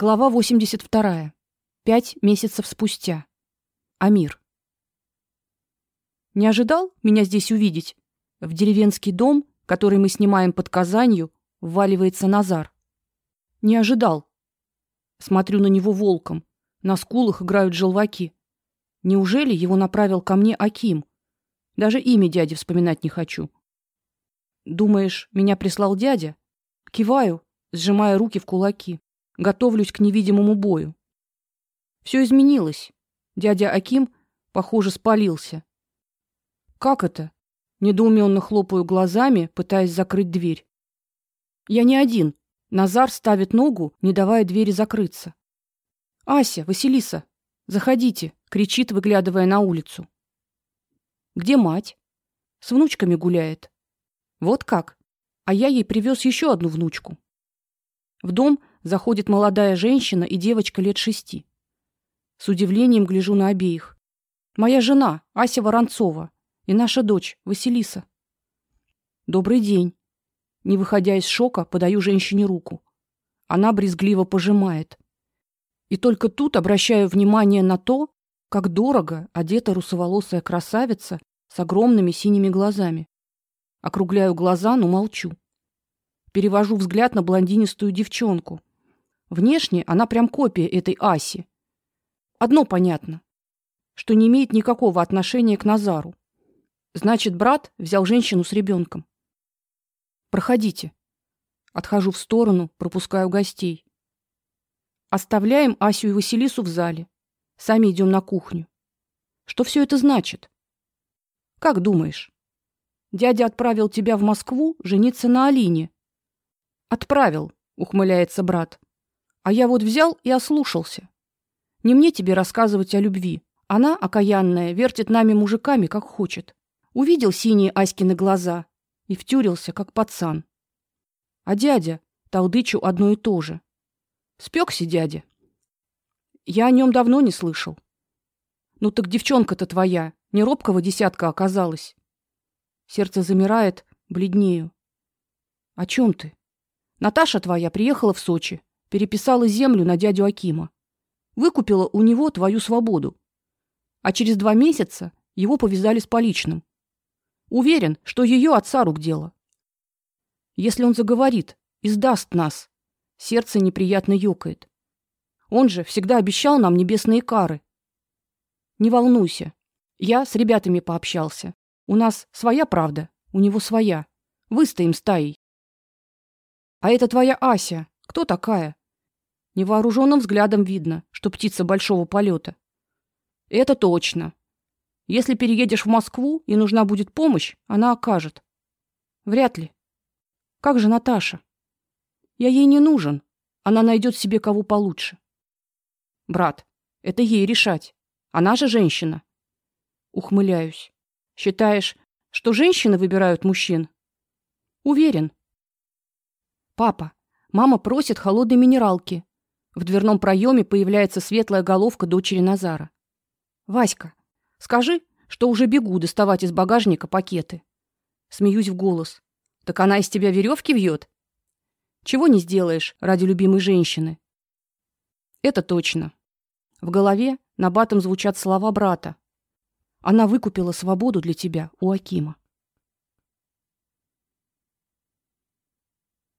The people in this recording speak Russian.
Глава 82. Пять месяцев спустя. Амир. Не ожидал меня здесь увидеть? В деревенский дом, который мы снимаем под Казанью, вваливается Назар. Не ожидал. Смотрю на него волком. На скулах играют желваки. Неужели его направил ко мне Аким? Даже имя дяди вспоминать не хочу. Думаешь, меня прислал дядя? Киваю, сжимая руки в кулаки готовлюсь к невидимому бою. Все изменилось. Дядя Аким, похоже, спалился. Как это? Недоуменно хлопаю глазами, пытаясь закрыть дверь. Я не один. Назар ставит ногу, не давая двери закрыться. Ася, Василиса, заходите, кричит, выглядывая на улицу. Где мать? С внучками гуляет. Вот как? А я ей привез еще одну внучку. В дом заходит молодая женщина и девочка лет шести. С удивлением гляжу на обеих. Моя жена, Ася Воронцова, и наша дочь, Василиса. Добрый день. Не выходя из шока, подаю женщине руку. Она брезгливо пожимает. И только тут обращаю внимание на то, как дорого одета русоволосая красавица с огромными синими глазами. Округляю глаза, но молчу. Перевожу взгляд на блондинистую девчонку, Внешне она прям копия этой Аси. Одно понятно, что не имеет никакого отношения к Назару. Значит, брат взял женщину с ребенком. Проходите. Отхожу в сторону, пропускаю гостей. Оставляем Асю и Василису в зале. Сами идем на кухню. Что все это значит? Как думаешь? Дядя отправил тебя в Москву жениться на Алине. Отправил, ухмыляется брат. А я вот взял и ослушался. Не мне тебе рассказывать о любви. Она, окаянная, вертит нами мужиками, как хочет. Увидел синие Аськины глаза и втюрился, как пацан. А дядя толдычу одно и то же. Спекся дядя. Я о нем давно не слышал. Ну так девчонка-то твоя, не робкого десятка оказалась. Сердце замирает, бледнею. О чем ты? Наташа твоя приехала в Сочи, переписала землю на дядю Акима. Выкупила у него твою свободу. А через два месяца его повязали с поличным. Уверен, что ее отца рук дело. Если он заговорит и сдаст нас, сердце неприятно ёкает. Он же всегда обещал нам небесные кары. Не волнуйся. Я с ребятами пообщался. У нас своя правда, у него своя. Выстоим стаей. А это твоя Ася. Кто такая? Невооруженным взглядом видно, что птица большого полета. Это точно. Если переедешь в Москву и нужна будет помощь, она окажет. Вряд ли. Как же Наташа? Я ей не нужен. Она найдет себе кого получше. Брат, это ей решать. Она же женщина. Ухмыляюсь. Считаешь, что женщины выбирают мужчин? Уверен. Папа, мама просит холодной минералки. В дверном проеме появляется светлая головка дочери Назара. Васька, скажи, что уже бегу доставать из багажника пакеты. Смеюсь в голос. Так она из тебя веревки вьет? Чего не сделаешь ради любимой женщины? Это точно. В голове набатом звучат слова брата. Она выкупила свободу для тебя у Акима.